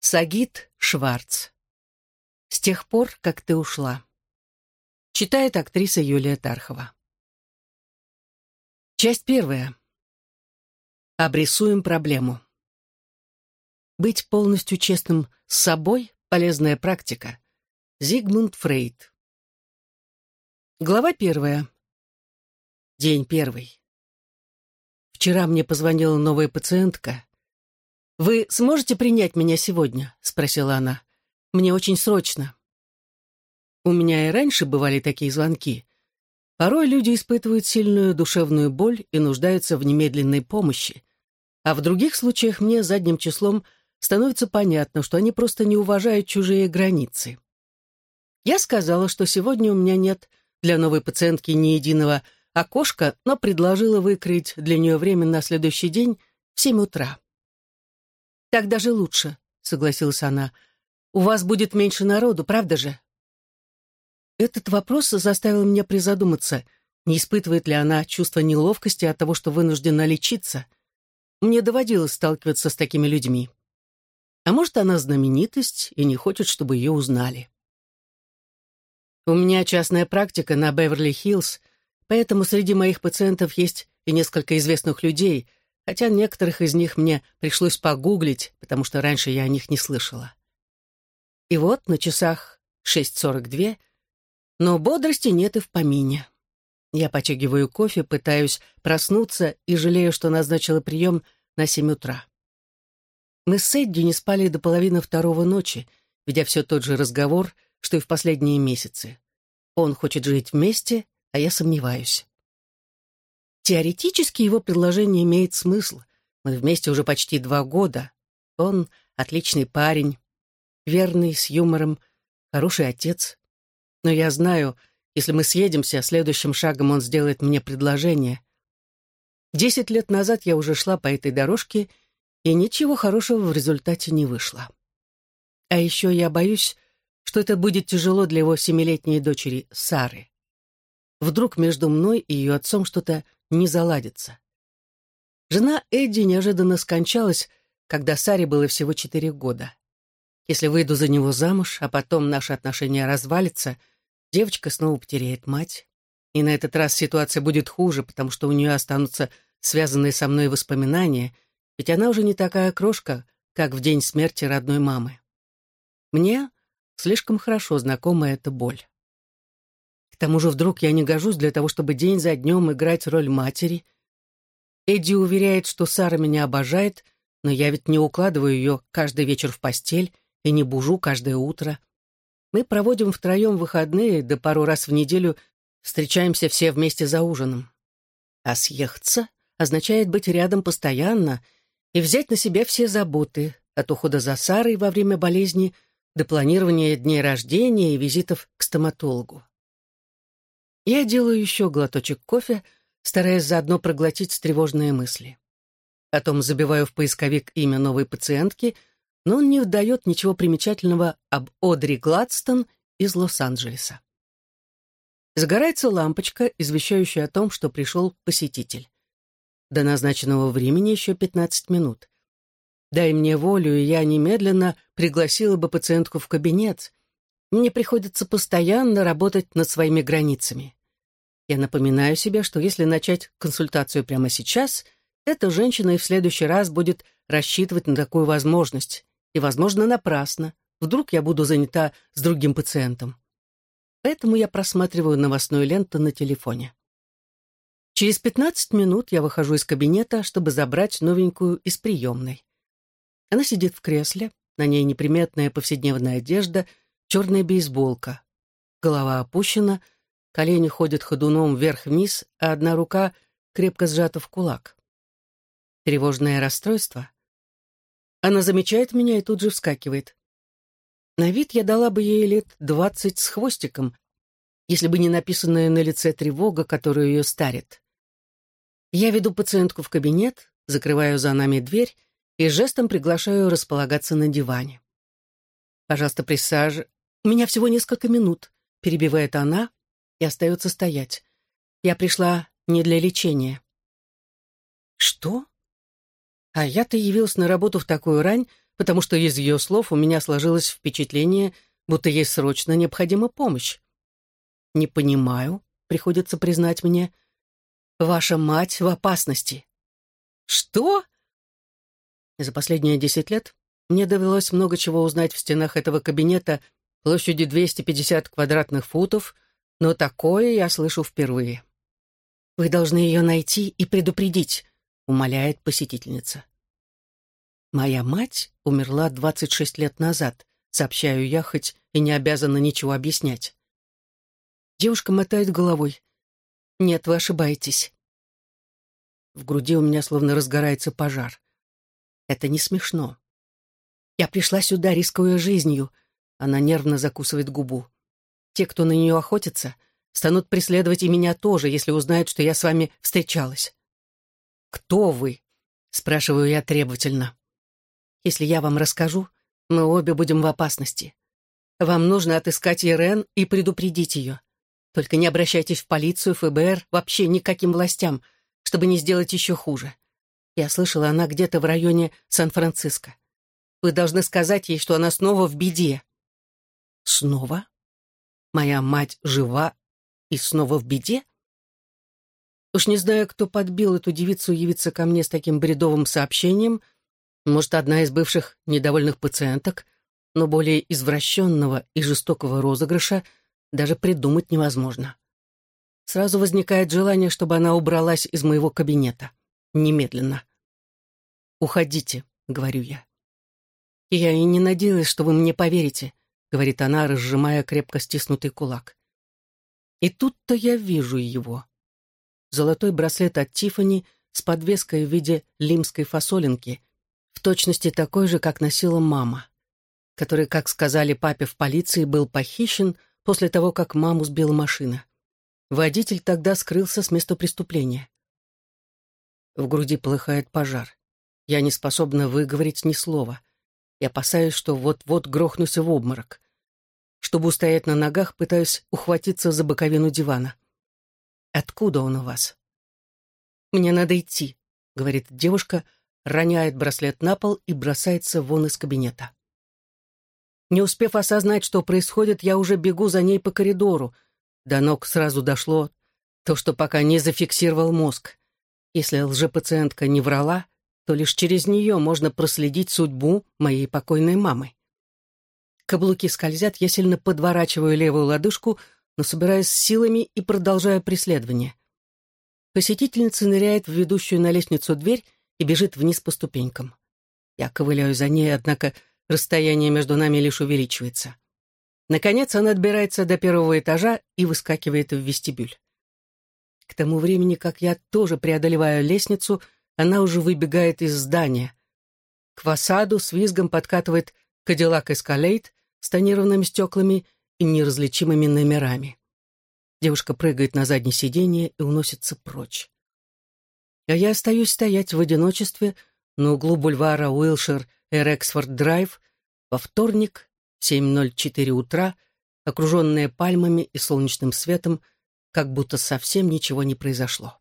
Сагит Шварц. С тех пор, как ты ушла. Читает актриса Юлия Тархова. Часть первая. Обрисуем проблему. Быть полностью честным с собой — полезная практика. Зигмунд Фрейд. Глава первая. День первый. Вчера мне позвонила новая пациентка. «Вы сможете принять меня сегодня?» — спросила она. «Мне очень срочно». У меня и раньше бывали такие звонки. Порой люди испытывают сильную душевную боль и нуждаются в немедленной помощи. А в других случаях мне задним числом становится понятно, что они просто не уважают чужие границы. Я сказала, что сегодня у меня нет для новой пациентки ни единого окошко, но предложила выкроить для нее время на следующий день в семь утра. «Так даже лучше», — согласилась она. «У вас будет меньше народу, правда же?» Этот вопрос заставил меня призадуматься, не испытывает ли она чувство неловкости от того, что вынуждена лечиться. Мне доводилось сталкиваться с такими людьми. А может, она знаменитость и не хочет, чтобы ее узнали. У меня частная практика на Беверли-Хиллз, Поэтому среди моих пациентов есть и несколько известных людей, хотя некоторых из них мне пришлось погуглить, потому что раньше я о них не слышала. И вот на часах 6.42, но бодрости нет и в помине. Я потягиваю кофе, пытаюсь проснуться и жалею, что назначила прием на 7 утра. Мы с Эдди не спали до половины второго ночи, ведя все тот же разговор, что и в последние месяцы. Он хочет жить вместе, а я сомневаюсь. Теоретически его предложение имеет смысл. Мы вместе уже почти два года. Он отличный парень, верный, с юмором, хороший отец. Но я знаю, если мы съедемся, следующим шагом он сделает мне предложение. Десять лет назад я уже шла по этой дорожке, и ничего хорошего в результате не вышло. А еще я боюсь, что это будет тяжело для его семилетней дочери Сары. Вдруг между мной и ее отцом что-то не заладится. Жена Эдди неожиданно скончалась, когда Саре было всего четыре года. Если выйду за него замуж, а потом наши отношения развалятся, девочка снова потеряет мать. И на этот раз ситуация будет хуже, потому что у нее останутся связанные со мной воспоминания, ведь она уже не такая крошка, как в день смерти родной мамы. Мне слишком хорошо знакома эта боль. К тому же вдруг я не гожусь для того, чтобы день за днем играть роль матери. Эдди уверяет, что Сара меня обожает, но я ведь не укладываю ее каждый вечер в постель и не бужу каждое утро. Мы проводим втроем выходные, да пару раз в неделю встречаемся все вместе за ужином. А съехаться означает быть рядом постоянно и взять на себя все заботы, от ухода за Сарой во время болезни до планирования дней рождения и визитов к стоматологу. Я делаю еще глоточек кофе, стараясь заодно проглотить тревожные мысли. Потом забиваю в поисковик имя новой пациентки, но он не выдает ничего примечательного об Одри Гладстон из Лос-Анджелеса. Загорается лампочка, извещающая о том, что пришел посетитель. До назначенного времени еще 15 минут. Дай мне волю, и я немедленно пригласила бы пациентку в кабинет. Мне приходится постоянно работать над своими границами. Я напоминаю себе, что если начать консультацию прямо сейчас, эта женщина и в следующий раз будет рассчитывать на такую возможность. И, возможно, напрасно. Вдруг я буду занята с другим пациентом. Поэтому я просматриваю новостную ленту на телефоне. Через 15 минут я выхожу из кабинета, чтобы забрать новенькую из приемной. Она сидит в кресле, на ней неприметная повседневная одежда, черная бейсболка. Голова опущена — Колени ходят ходуном вверх-вниз, а одна рука крепко сжата в кулак. Тревожное расстройство. Она замечает меня и тут же вскакивает. На вид я дала бы ей лет двадцать с хвостиком, если бы не написанная на лице тревога, которую ее старит. Я веду пациентку в кабинет, закрываю за нами дверь и жестом приглашаю располагаться на диване. «Пожалуйста, присаж... У меня всего несколько минут», — перебивает она, и остается стоять. Я пришла не для лечения. Что? А я-то явилась на работу в такую рань, потому что из ее слов у меня сложилось впечатление, будто ей срочно необходима помощь. «Не понимаю», — приходится признать мне, — «ваша мать в опасности». «Что?» За последние десять лет мне довелось много чего узнать в стенах этого кабинета площадью 250 квадратных футов, но такое я слышу впервые. «Вы должны ее найти и предупредить», — умоляет посетительница. «Моя мать умерла 26 лет назад», — сообщаю я, хоть и не обязана ничего объяснять. Девушка мотает головой. «Нет, вы ошибаетесь». В груди у меня словно разгорается пожар. Это не смешно. Я пришла сюда, рискуя жизнью. Она нервно закусывает губу. Те, кто на нее охотится, станут преследовать и меня тоже, если узнают, что я с вами встречалась. «Кто вы?» — спрашиваю я требовательно. «Если я вам расскажу, мы обе будем в опасности. Вам нужно отыскать Ирен и предупредить ее. Только не обращайтесь в полицию, ФБР, вообще никаким властям, чтобы не сделать еще хуже. Я слышала, она где-то в районе Сан-Франциско. Вы должны сказать ей, что она снова в беде». «Снова? Моя мать жива и снова в беде?» Уж не знаю, кто подбил эту девицу явиться ко мне с таким бредовым сообщением. Может, одна из бывших недовольных пациенток, но более извращенного и жестокого розыгрыша даже придумать невозможно. Сразу возникает желание, чтобы она убралась из моего кабинета. Немедленно. «Уходите», — говорю я. «Я и не надеялась, что вы мне поверите», — говорит она, разжимая крепко стиснутый кулак. И тут-то я вижу его. Золотой браслет от Тифани с подвеской в виде лимской фасолинки, в точности такой же, как носила мама, который, как сказали папе в полиции, был похищен после того, как маму сбила машина. Водитель тогда скрылся с места преступления. В груди полыхает пожар. Я не способна выговорить ни слова и опасаюсь, что вот-вот грохнусь в обморок. Чтобы устоять на ногах, пытаюсь ухватиться за боковину дивана. «Откуда он у вас?» «Мне надо идти», — говорит девушка, роняет браслет на пол и бросается вон из кабинета. Не успев осознать, что происходит, я уже бегу за ней по коридору. До ног сразу дошло то, что пока не зафиксировал мозг. Если лжепациентка не врала, то лишь через нее можно проследить судьбу моей покойной мамы. Каблуки скользят, я сильно подворачиваю левую лодыжку, но собираюсь силами и продолжаю преследование. Посетительница ныряет в ведущую на лестницу дверь и бежит вниз по ступенькам. Я ковыляю за ней, однако расстояние между нами лишь увеличивается. Наконец она отбирается до первого этажа и выскакивает в вестибюль. К тому времени, как я тоже преодолеваю лестницу, она уже выбегает из здания. К фасаду с визгом подкатывает Кадиллак Эскалейт с тонированными стеклами и неразличимыми номерами. Девушка прыгает на заднее сиденье и уносится прочь. А я остаюсь стоять в одиночестве на углу бульвара Уилшир и Рексфорд-Драйв во вторник в 7.04 утра, окруженная пальмами и солнечным светом, как будто совсем ничего не произошло.